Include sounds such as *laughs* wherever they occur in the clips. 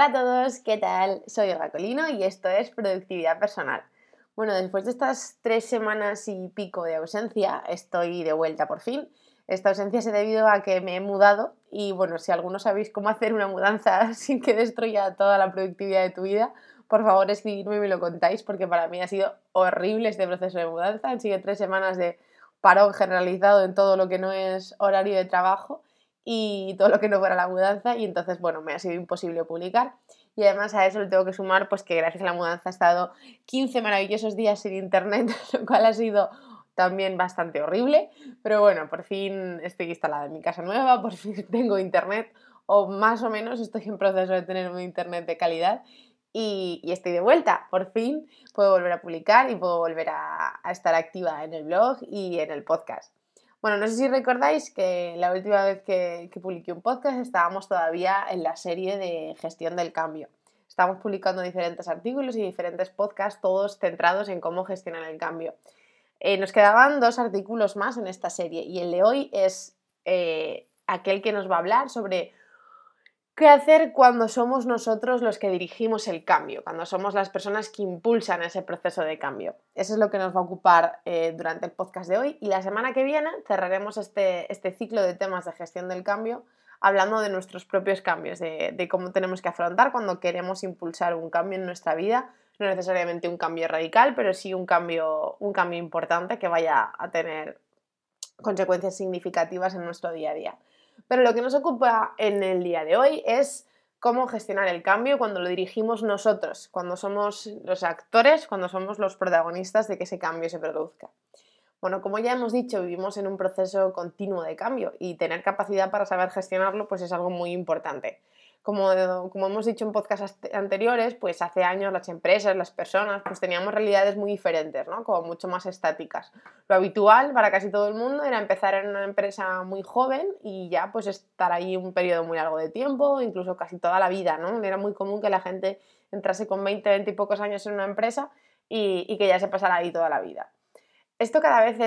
Hola a todos, ¿qué tal? Soy Olga Colino y esto es Productividad Personal. Bueno, después de estas tres semanas y pico de ausencia, estoy de vuelta por fin. Esta ausencia se debido a que me he mudado y bueno, si algunos sabéis cómo hacer una mudanza *laughs* sin que destruya toda la productividad de tu vida, por favor escribidme y me lo contáis porque para mí ha sido horrible este proceso de mudanza. Han sido tres semanas de parón generalizado en todo lo que no es horario de trabajo y todo lo que no fuera la mudanza y entonces, bueno, me ha sido imposible publicar. Y además a eso le tengo que sumar pues que gracias a la mudanza he estado 15 maravillosos días sin internet, *laughs* lo cual ha sido también bastante horrible, pero bueno, por fin estoy instalada en mi casa nueva, por fin *laughs* tengo internet o más o menos estoy en proceso de tener un internet de calidad y, estoy de vuelta. Por fin puedo volver a publicar y puedo volver a estar activa en el blog y en el podcast. Bueno, no sé si recordáis que la última vez que, publiqué un podcast estábamos todavía en la serie de gestión del cambio. Estábamos publicando diferentes artículos y diferentes podcasts, todos centrados en cómo gestionar el cambio. Eh, nos quedaban dos artículos más en esta serie y el de hoy es eh, aquel que nos va a hablar sobre ¿Qué hacer cuando somos nosotros los que dirigimos el cambio? Cuando somos las personas que impulsan ese proceso de cambio. Eso es lo que nos va a ocupar eh, durante el podcast de hoy y la semana que viene cerraremos este, este, ciclo de temas de gestión del cambio hablando de nuestros propios cambios, de, de, cómo tenemos que afrontar cuando queremos impulsar un cambio en nuestra vida, no necesariamente un cambio radical, pero sí un cambio, un cambio importante que vaya a tener consecuencias significativas en nuestro día a día. Pero lo que nos ocupa en el día de hoy es cómo gestionar el cambio cuando lo dirigimos nosotros, cuando somos los actores, cuando somos los protagonistas de que ese cambio se produzca. Bueno, como ya hemos dicho, vivimos en un proceso continuo de cambio y tener capacidad para saber gestionarlo pues es algo muy importante. Como, hemos dicho en podcasts anteriores, pues hace años las empresas, las personas, pues teníamos realidades muy diferentes, ¿no? Como mucho más estáticas. Lo habitual para casi todo el mundo era empezar en una empresa muy joven y ya pues estar ahí un periodo muy largo de tiempo, incluso casi toda la vida, ¿no? Era muy común que la gente entrase con 20, 20 y pocos años en una empresa y, que ya se pasara ahí toda la vida. Esto cada vez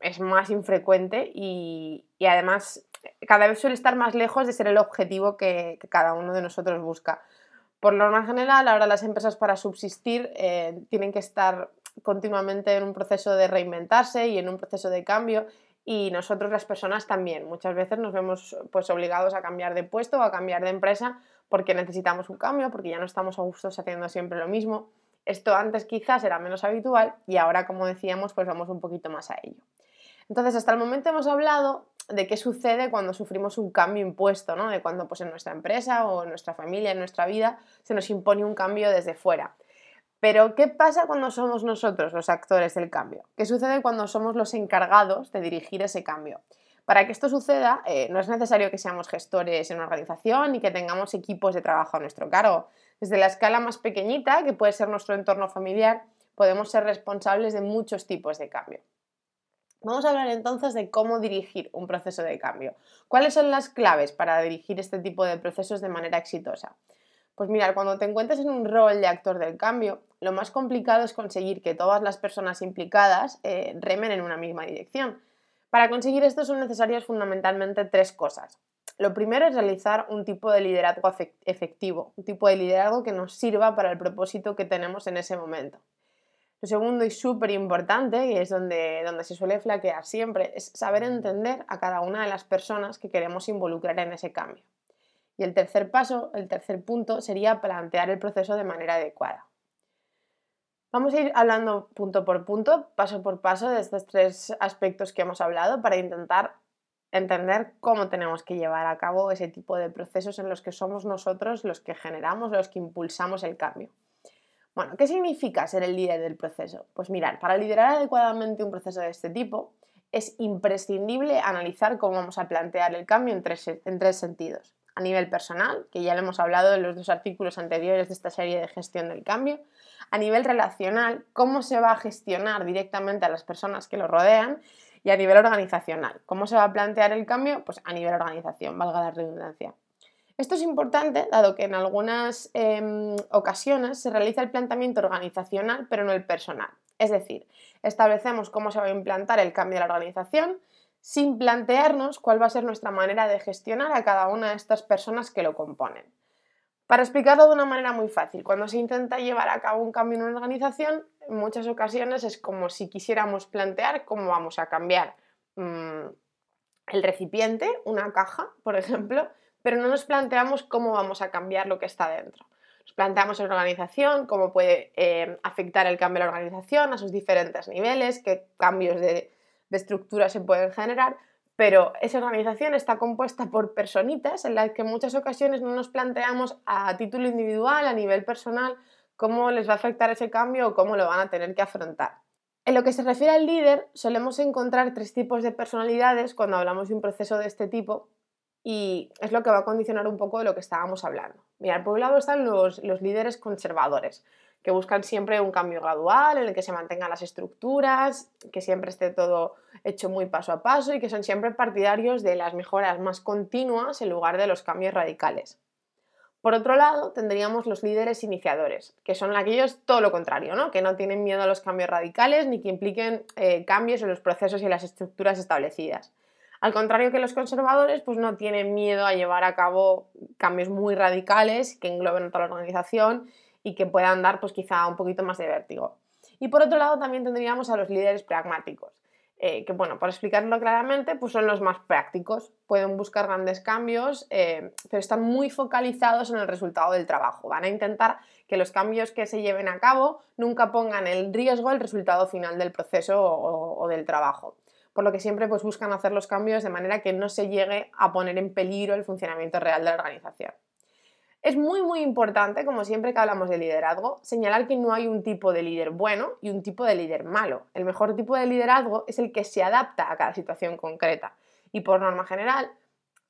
es, más infrecuente y, y además cada vez suele estar más lejos de ser el objetivo que, cada uno de nosotros busca. Por norma general, ahora las empresas para subsistir eh, tienen que estar continuamente en un proceso de reinventarse y en un proceso de cambio y nosotros las personas también. Muchas veces nos vemos pues, obligados a cambiar de puesto o a cambiar de empresa porque necesitamos un cambio, porque ya no estamos a gusto haciendo siempre lo mismo. Esto antes quizás era menos habitual y ahora, como decíamos, pues vamos un poquito más a ello. Entonces, hasta el momento hemos hablado de qué sucede cuando sufrimos un cambio impuesto, ¿no? De cuando pues, en nuestra empresa o en nuestra familia, en nuestra vida, se nos impone un cambio desde fuera. Pero, ¿qué pasa cuando somos nosotros los actores del cambio? ¿Qué sucede cuando somos los encargados de dirigir ese cambio? Para que esto suceda, eh, no es necesario que seamos gestores en una organización y que tengamos equipos de trabajo a nuestro cargo. Desde la escala más pequeñita, que puede ser nuestro entorno familiar, podemos ser responsables de muchos tipos de cambio. Vamos a hablar entonces de cómo dirigir un proceso de cambio. ¿Cuáles son las claves para dirigir este tipo de procesos de manera exitosa? Pues mira, cuando te encuentres en un rol de actor del cambio, lo más complicado es conseguir que todas las personas implicadas eh, remen en una misma dirección. Para conseguir esto son necesarias fundamentalmente tres cosas. Lo primero es realizar un tipo de liderazgo efectivo, un tipo de liderazgo que nos sirva para el propósito que tenemos en ese momento. Lo segundo y súper importante, y es donde, donde se suele flaquear siempre, es saber entender a cada una de las personas que queremos involucrar en ese cambio. Y el tercer paso, el tercer punto, sería plantear el proceso de manera adecuada. Vamos a ir hablando punto por punto, paso por paso, de estos tres aspectos que hemos hablado para intentar entender cómo tenemos que llevar a cabo ese tipo de procesos en los que somos nosotros los que generamos, los que impulsamos el cambio. Bueno, ¿qué significa ser el líder del proceso? Pues mirar, para liderar adecuadamente un proceso de este tipo es imprescindible analizar cómo vamos a plantear el cambio en tres, en tres sentidos. A nivel personal, que ya lo hemos hablado en los dos artículos anteriores de esta serie de gestión del cambio. A nivel relacional, cómo se va a gestionar directamente a las personas que lo rodean. Y a nivel organizacional, ¿cómo se va a plantear el cambio? Pues a nivel organización, valga la redundancia. Esto es importante, dado que en algunas em, ocasiones se realiza el planteamiento organizacional, pero no el personal. Es decir, establecemos cómo se va a implantar el cambio de la organización sin plantearnos cuál va a ser nuestra manera de gestionar a cada una de estas personas que lo componen. Para explicarlo de una manera muy fácil, cuando se intenta llevar a cabo un cambio en una organización, en muchas ocasiones es como si quisiéramos plantear cómo vamos a cambiar mm, el recipiente, una caja, por ejemplo, pero no nos planteamos cómo vamos a cambiar lo que está dentro. Nos planteamos la organización, cómo puede eh, afectar el cambio a la organización a sus diferentes niveles, qué cambios de, de estructura se pueden generar, pero esa organización está compuesta por personitas en las que en muchas ocasiones no nos planteamos a título individual, a nivel personal, cómo les va a afectar ese cambio o cómo lo van a tener que afrontar. En lo que se refiere al líder, solemos encontrar tres tipos de personalidades cuando hablamos de un proceso de este tipo y es lo que va a condicionar un poco de lo que estábamos hablando. Mira, por un lado están los, los líderes conservadores, que buscan siempre un cambio gradual en el que se mantengan las estructuras, que siempre esté todo hecho muy paso a paso y que son siempre partidarios de las mejoras más continuas en lugar de los cambios radicales. Por otro lado, tendríamos los líderes iniciadores, que son aquellos todo lo contrario, ¿no? que no tienen miedo a los cambios radicales ni que impliquen eh, cambios en los procesos y las estructuras establecidas. Al contrario que los conservadores, pues no tienen miedo a llevar a cabo cambios muy radicales que engloben toda la organización y que puedan dar pues quizá un poquito más de vértigo. Y por otro lado también tendríamos a los líderes pragmáticos, eh, que bueno, por explicarlo claramente, pues son los más prácticos, pueden buscar grandes cambios, eh, pero están muy focalizados en el resultado del trabajo. Van a intentar que los cambios que se lleven a cabo nunca pongan en riesgo el resultado final del proceso o, o del trabajo por lo que siempre pues, buscan hacer los cambios de manera que no se llegue a poner en peligro el funcionamiento real de la organización. Es muy muy importante, como siempre que hablamos de liderazgo, señalar que no hay un tipo de líder bueno y un tipo de líder malo. El mejor tipo de liderazgo es el que se adapta a cada situación concreta. Y por norma general,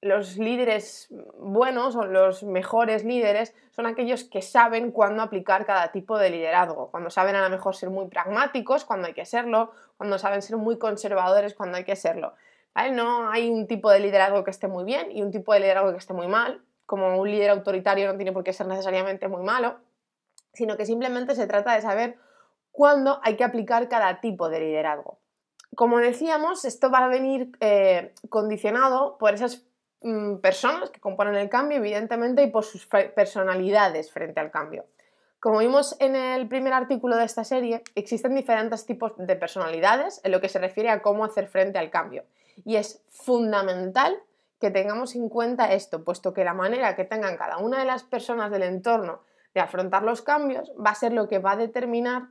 los líderes buenos o los mejores líderes son aquellos que saben cuándo aplicar cada tipo de liderazgo, cuando saben a lo mejor ser muy pragmáticos cuando hay que serlo, cuando saben ser muy conservadores cuando hay que serlo. No hay un tipo de liderazgo que esté muy bien y un tipo de liderazgo que esté muy mal, como un líder autoritario no tiene por qué ser necesariamente muy malo, sino que simplemente se trata de saber cuándo hay que aplicar cada tipo de liderazgo. Como decíamos, esto va a venir eh, condicionado por esas mm, personas que componen el cambio, evidentemente, y por sus personalidades frente al cambio. Como vimos en el primer artículo de esta serie, existen diferentes tipos de personalidades en lo que se refiere a cómo hacer frente al cambio. Y es fundamental que tengamos en cuenta esto, puesto que la manera que tengan cada una de las personas del entorno de afrontar los cambios va a ser lo que va a determinar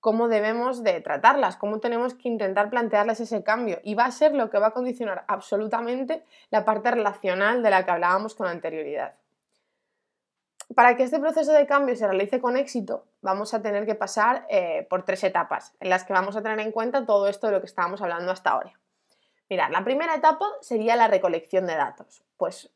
cómo debemos de tratarlas, cómo tenemos que intentar plantearles ese cambio y va a ser lo que va a condicionar absolutamente la parte relacional de la que hablábamos con anterioridad. Para que este proceso de cambio se realice con éxito, vamos a tener que pasar eh, por tres etapas en las que vamos a tener en cuenta todo esto de lo que estábamos hablando hasta ahora. Mirad, la primera etapa sería la recolección de datos. Pues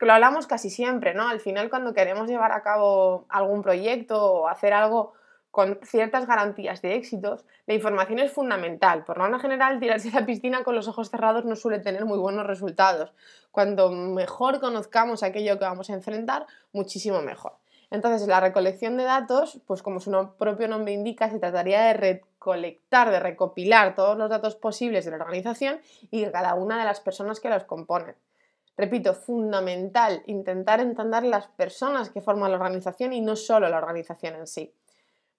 lo hablamos casi siempre, ¿no? Al final cuando queremos llevar a cabo algún proyecto o hacer algo con ciertas garantías de éxitos, la información es fundamental. Por norma general, tirarse a la piscina con los ojos cerrados no suele tener muy buenos resultados. Cuanto mejor conozcamos aquello que vamos a enfrentar, muchísimo mejor. Entonces, la recolección de datos, pues como su propio nombre indica, se trataría de recolectar, de recopilar todos los datos posibles de la organización y de cada una de las personas que los componen. Repito, fundamental intentar entender las personas que forman la organización y no solo la organización en sí.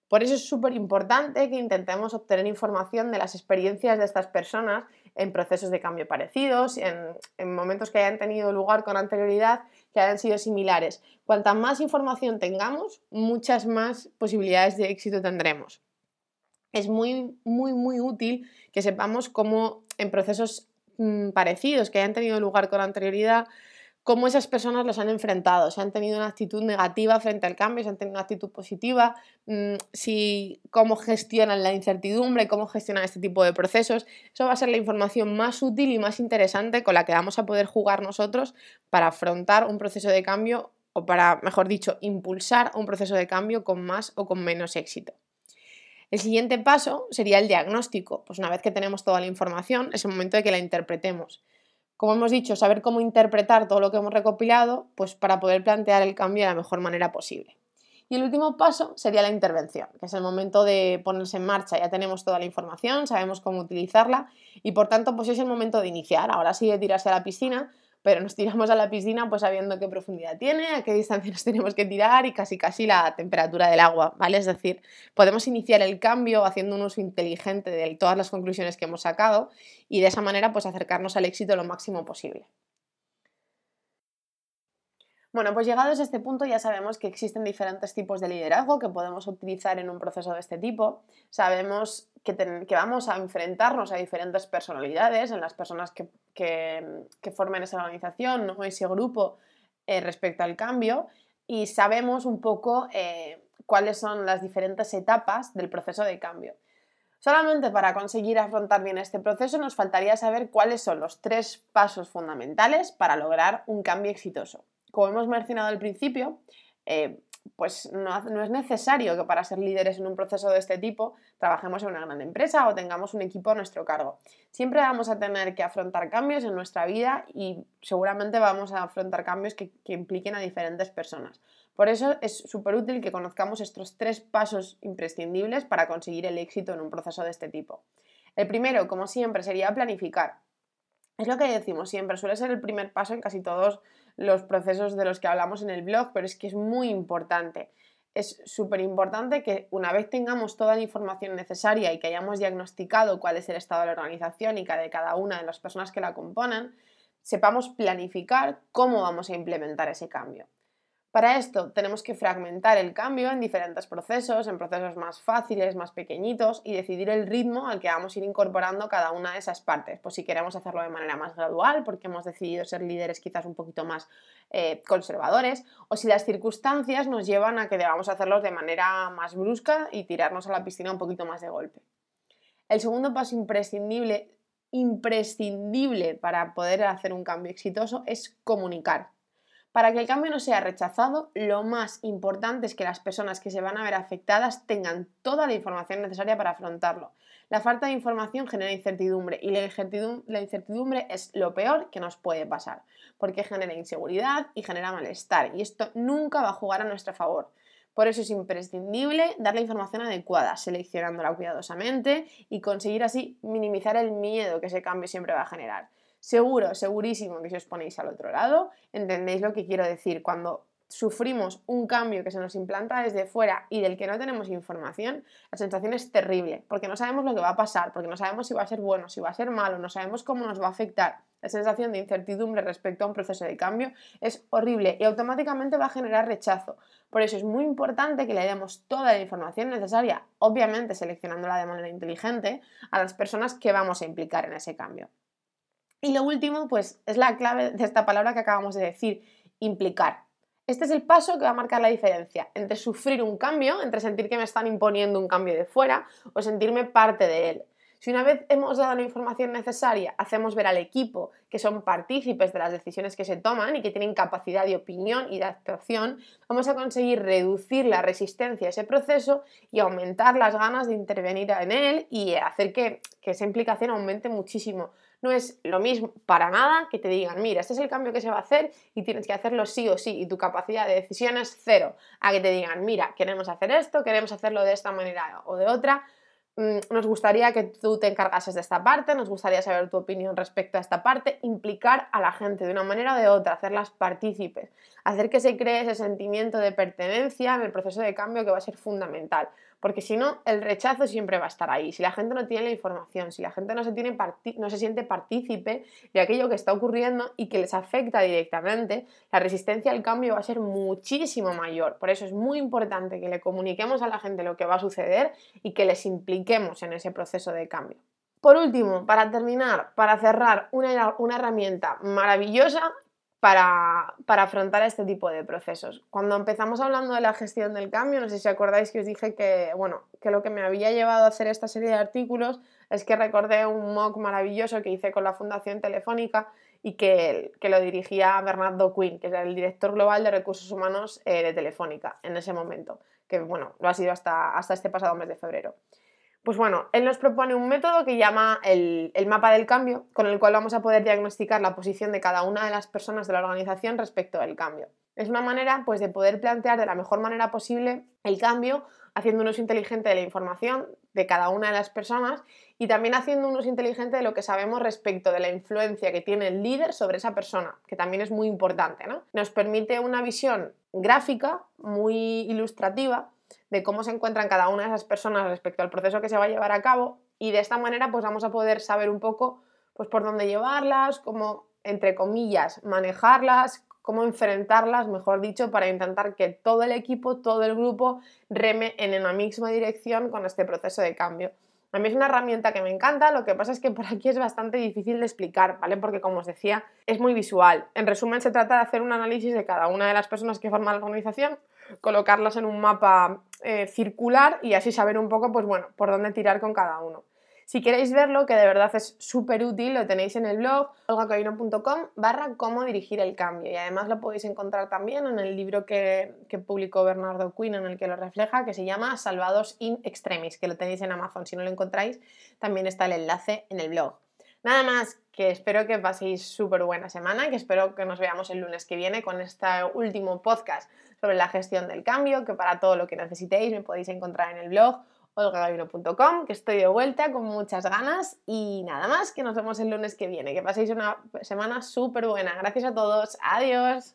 Por eso es súper importante que intentemos obtener información de las experiencias de estas personas en procesos de cambio parecidos, en, en, momentos que hayan tenido lugar con anterioridad, que hayan sido similares. Cuanta más información tengamos, muchas más posibilidades de éxito tendremos. Es muy, muy, muy útil que sepamos cómo en procesos mm, parecidos que hayan tenido lugar con anterioridad, cómo esas personas los han enfrentado, si han tenido una actitud negativa frente al cambio, si han tenido una actitud positiva, mm, si, cómo gestionan la incertidumbre, cómo gestionan este tipo de procesos. Eso va a ser la información más útil y más interesante con la que vamos a poder jugar nosotros para afrontar un proceso de cambio o para, mejor dicho, impulsar un proceso de cambio con más o con menos éxito. El siguiente paso sería el diagnóstico. Pues una vez que tenemos toda la información, es el momento de que la interpretemos como hemos dicho, saber cómo interpretar todo lo que hemos recopilado, pues para poder plantear el cambio de la mejor manera posible. Y el último paso sería la intervención, que es el momento de ponerse en marcha. Ya tenemos toda la información, sabemos cómo utilizarla y por tanto pues es el momento de iniciar. Ahora sí de tirarse a la piscina pero nos tiramos a la piscina pues sabiendo qué profundidad tiene, a qué distancia nos tenemos que tirar y casi casi la temperatura del agua, ¿vale? Es decir, podemos iniciar el cambio haciendo un uso inteligente de todas las conclusiones que hemos sacado y de esa manera pues acercarnos al éxito lo máximo posible. Bueno, pues llegados a este punto ya sabemos que existen diferentes tipos de liderazgo que podemos utilizar en un proceso de este tipo. Sabemos que, vamos a enfrentarnos a diferentes personalidades en las personas que, formen esa organización o ese grupo eh, respecto al cambio y sabemos un poco eh, cuáles son las diferentes etapas del proceso de cambio. Solamente para conseguir afrontar bien este proceso nos faltaría saber cuáles son los tres pasos fundamentales para lograr un cambio exitoso como hemos mencionado al principio, eh, pues no, es necesario que para ser líderes en un proceso de este tipo trabajemos en una gran empresa o tengamos un equipo a nuestro cargo. Siempre vamos a tener que afrontar cambios en nuestra vida y seguramente vamos a afrontar cambios que, que impliquen a diferentes personas. Por eso es súper útil que conozcamos estos tres pasos imprescindibles para conseguir el éxito en un proceso de este tipo. El primero, como siempre, sería planificar. Es lo que decimos siempre, suele ser el primer paso en casi todos los procesos de los que hablamos en el blog, pero es que es muy importante. Es súper importante que una vez tengamos toda la información necesaria y que hayamos diagnosticado cuál es el estado de la organización y de cada una de las personas que la componen, sepamos planificar cómo vamos a implementar ese cambio. Para esto tenemos que fragmentar el cambio en diferentes procesos, en procesos más fáciles, más pequeñitos y decidir el ritmo al que vamos a ir incorporando cada una de esas partes. Pues si queremos hacerlo de manera más gradual, porque hemos decidido ser líderes quizás un poquito más eh, conservadores, o si las circunstancias nos llevan a que debamos hacerlo de manera más brusca y tirarnos a la piscina un poquito más de golpe. El segundo paso imprescindible, imprescindible para poder hacer un cambio exitoso es comunicar. Para que el cambio no sea rechazado, lo más importante es que las personas que se van a ver afectadas tengan toda la información necesaria para afrontarlo. La falta de información genera incertidumbre y la incertidumbre, es lo peor que nos puede pasar, porque genera inseguridad y genera malestar y esto nunca va a jugar a nuestro favor. Por eso es imprescindible dar la información adecuada, seleccionándola cuidadosamente y conseguir así minimizar el miedo que ese cambio siempre va a generar. Seguro, segurísimo que si os ponéis al otro lado, entendéis lo que quiero decir. Cuando sufrimos un cambio que se nos implanta desde fuera y del que no tenemos información, la sensación es terrible, porque no sabemos lo que va a pasar, porque no sabemos si va a ser bueno, si va a ser malo, no sabemos cómo nos va a afectar. La sensación de incertidumbre respecto a un proceso de cambio es horrible y automáticamente va a generar rechazo. Por eso es muy importante que le demos toda la información necesaria, obviamente seleccionándola de manera inteligente, a las personas que vamos a implicar en ese cambio. Y lo último, pues es la clave de esta palabra que acabamos de decir, implicar. Este es el paso que va a marcar la diferencia entre sufrir un cambio, entre sentir que me están imponiendo un cambio de fuera o sentirme parte de él. Si una vez hemos dado la información necesaria, hacemos ver al equipo que son partícipes de las decisiones que se toman y que tienen capacidad de opinión y de actuación, vamos a conseguir reducir la resistencia a ese proceso y aumentar las ganas de intervenir en él y hacer que, que esa implicación aumente muchísimo. No es lo mismo para nada que te digan, mira, este es el cambio que se va a hacer y tienes que hacerlo sí o sí y tu capacidad de decisión es cero. A que te digan, mira, queremos hacer esto, queremos hacerlo de esta manera o de otra Mm, nos gustaría que tú te encargases de esta parte, nos gustaría saber tu opinión respecto a esta parte, implicar a la gente de una manera o de otra, hacerlas partícipes, hacer que se cree ese sentimiento de pertenencia en el proceso de cambio que va a ser fundamental, porque si no, el rechazo siempre va a estar ahí. Si la gente no tiene la información, si la gente no se, tiene no se siente partícipe de aquello que está ocurriendo y que les afecta directamente, la resistencia al cambio va a ser muchísimo mayor. Por eso es muy importante que le comuniquemos a la gente lo que va a suceder y que les implique en ese proceso de cambio. Por último, para terminar, para cerrar, una, una herramienta maravillosa para, para, afrontar este tipo de procesos. Cuando empezamos hablando de la gestión del cambio, no sé si acordáis que os dije que, bueno, que lo que me había llevado a hacer esta serie de artículos es que recordé un mock maravilloso que hice con la Fundación Telefónica y que, que lo dirigía Bernardo Quinn, que era el director global de recursos humanos eh, de Telefónica en ese momento, que bueno, lo ha sido hasta, hasta este pasado mes de febrero. Pues bueno, él nos propone un método que llama el, mapa del cambio, con el cual vamos a poder diagnosticar la posición de cada una de las personas de la organización respecto al cambio. Es una manera pues, de poder plantear de la mejor manera posible el cambio, haciendo un uso inteligente de la información, de cada una de las personas y también haciendo un uso inteligente de lo que sabemos respecto de la influencia que tiene el líder sobre esa persona, que también es muy importante. ¿no? Nos permite una visión gráfica muy ilustrativa de cómo se encuentran cada una de esas personas respecto al proceso que se va a llevar a cabo y de esta manera pues vamos a poder saber un poco pues por dónde llevarlas, cómo entre comillas manejarlas, cómo enfrentarlas, mejor dicho, para intentar que todo el equipo, todo el grupo reme en una misma dirección con este proceso de cambio. A mí es una herramienta que me encanta, lo que pasa es que por aquí es bastante difícil de explicar, ¿vale? Porque como os decía, es muy visual. En resumen, se trata de hacer un análisis de cada una de las personas que forman la organización, colocarlas en un mapa eh, circular y así saber un poco, pues bueno, por dónde tirar con cada uno. Si queréis verlo, que de verdad es súper útil, lo tenéis en el blog olgacoino.com barra cómo dirigir el cambio y además lo podéis encontrar también en el libro que, que, publicó Bernardo Quinn en el que lo refleja, que se llama Salvados in Extremis, que lo tenéis en Amazon. Si no lo encontráis, también está el enlace en el blog. Nada más, que espero que paséis súper buena semana, que espero que nos veamos el lunes que viene con este último podcast sobre la gestión del cambio, que para todo lo que necesitéis me podéis encontrar en el blog olgagavino.com, que estoy de vuelta con muchas ganas y nada más, que nos vemos el lunes que viene. Que paséis una semana súper buena. Gracias a todos. Adiós.